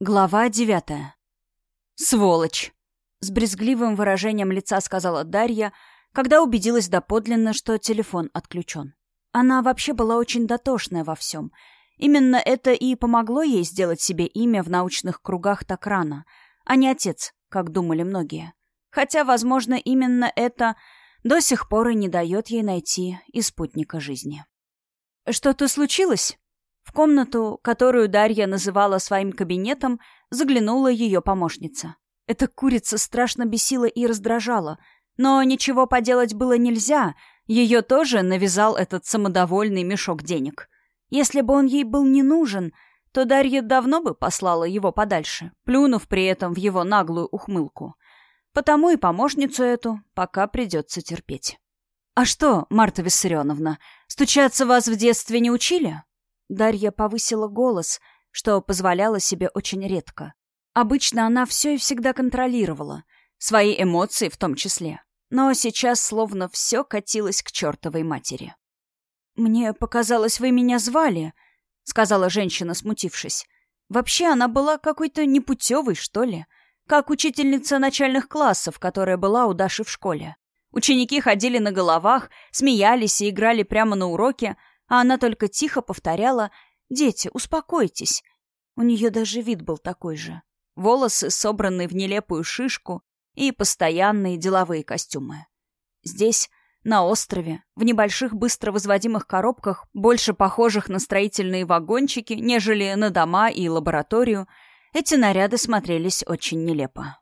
Глава девятая. «Сволочь!» — с брезгливым выражением лица сказала Дарья, когда убедилась доподлинно, что телефон отключен. Она вообще была очень дотошная во всем. Именно это и помогло ей сделать себе имя в научных кругах так рано, а не отец, как думали многие. Хотя, возможно, именно это до сих пор и не дает ей найти и спутника жизни. «Что-то случилось?» В комнату, которую Дарья называла своим кабинетом, заглянула ее помощница. Эта курица страшно бесила и раздражала, но ничего поделать было нельзя, ее тоже навязал этот самодовольный мешок денег. Если бы он ей был не нужен, то Дарья давно бы послала его подальше, плюнув при этом в его наглую ухмылку. Потому и помощницу эту пока придется терпеть. «А что, Марта Виссарионовна, стучаться вас в детстве не учили?» Дарья повысила голос, что позволяла себе очень редко. Обычно она все и всегда контролировала, свои эмоции в том числе. Но сейчас словно все катилось к чертовой матери. «Мне показалось, вы меня звали», — сказала женщина, смутившись. «Вообще она была какой-то непутевой, что ли, как учительница начальных классов, которая была у Даши в школе. Ученики ходили на головах, смеялись и играли прямо на уроке, а она только тихо повторяла «Дети, успокойтесь». У нее даже вид был такой же. Волосы, собранные в нелепую шишку, и постоянные деловые костюмы. Здесь, на острове, в небольших быстро возводимых коробках, больше похожих на строительные вагончики, нежели на дома и лабораторию, эти наряды смотрелись очень нелепо.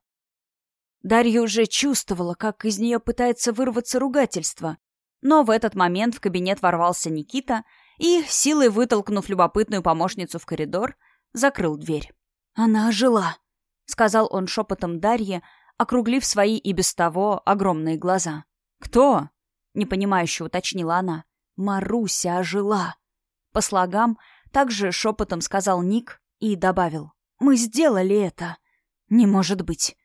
Дарья уже чувствовала, как из нее пытается вырваться ругательство, но в этот момент в кабинет ворвался Никита и, силой вытолкнув любопытную помощницу в коридор, закрыл дверь. «Она ожила», — сказал он шепотом Дарье, округлив свои и без того огромные глаза. «Кто?» — непонимающе уточнила она. «Маруся ожила». По слогам также шепотом сказал Ник и добавил. «Мы сделали это». «Не может быть».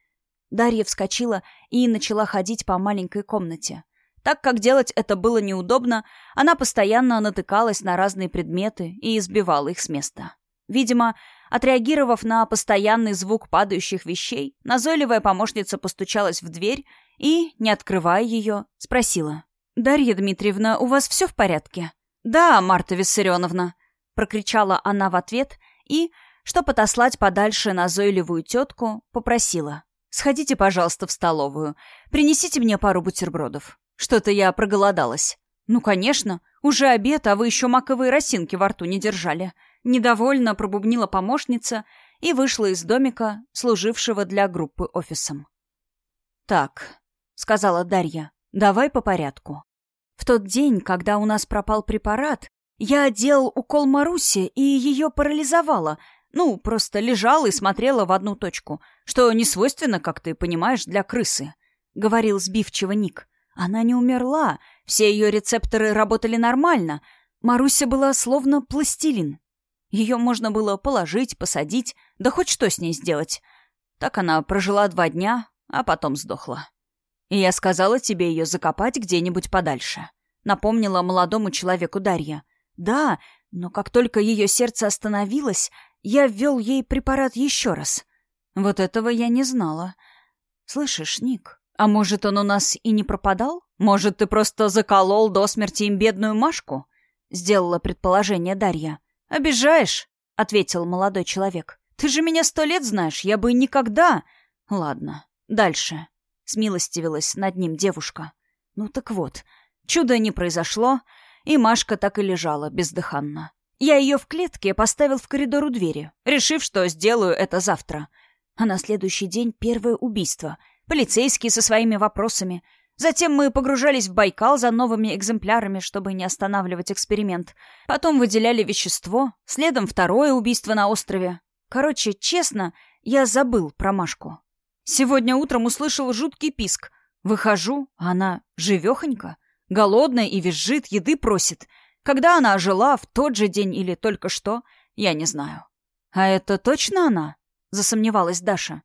Дарья вскочила и начала ходить по маленькой комнате. Так как делать это было неудобно, она постоянно натыкалась на разные предметы и избивала их с места. Видимо, отреагировав на постоянный звук падающих вещей, назойливая помощница постучалась в дверь и, не открывая ее, спросила. «Дарья Дмитриевна, у вас все в порядке?» «Да, Марта Виссарионовна», — прокричала она в ответ и, чтобы отослать подальше назойливую тетку, попросила. «Сходите, пожалуйста, в столовую. Принесите мне пару бутербродов». Что-то я проголодалась. Ну, конечно, уже обед, а вы еще маковые росинки во рту не держали. Недовольно пробубнила помощница и вышла из домика, служившего для группы офисом. «Так», — сказала Дарья, — «давай по порядку. В тот день, когда у нас пропал препарат, я делал укол Марусе и ее парализовала. Ну, просто лежала и смотрела в одну точку, что не свойственно, как ты понимаешь, для крысы», — говорил сбивчиво Ник. Она не умерла, все ее рецепторы работали нормально. Маруся была словно пластилин. Ее можно было положить, посадить, да хоть что с ней сделать. Так она прожила два дня, а потом сдохла. И я сказала тебе ее закопать где-нибудь подальше. Напомнила молодому человеку Дарья. Да, но как только ее сердце остановилось, я ввел ей препарат еще раз. Вот этого я не знала. Слышишь, Ник, а может, он у нас и не пропадал? Может, ты просто заколол до смерти им бедную Машку? Сделала предположение Дарья. Обижаешь? Ответил молодой человек. Ты же меня сто лет знаешь, я бы никогда... Ладно, дальше. Смилостивилась над ним девушка. Ну так вот, чудо не произошло, и Машка так и лежала бездыханно. Я ее в клетке поставил в коридор у двери, решив, что сделаю это завтра. А на следующий день первое убийство — полицейские со своими вопросами. Затем мы погружались в Байкал за новыми экземплярами, чтобы не останавливать эксперимент. Потом выделяли вещество, следом второе убийство на острове. Короче, честно, я забыл про Машку. Сегодня утром услышал жуткий писк. Выхожу, а она живехонька, голодная и визжит, еды просит. Когда она ожила, в тот же день или только что, я не знаю. «А это точно она?» — засомневалась Даша.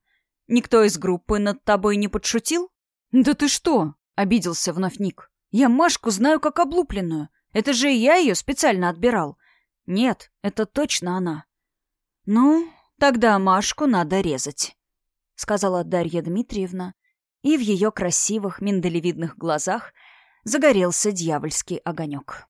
Никто из группы над тобой не подшутил? Да ты что? Обиделся вновь Ник. Я Машку знаю как облупленную. Это же я ее специально отбирал. Нет, это точно она. Ну, Тогда Машку надо резать», — сказала Дарья Дмитриевна, и в ее красивых миндалевидных глазах загорелся дьявольский огонек.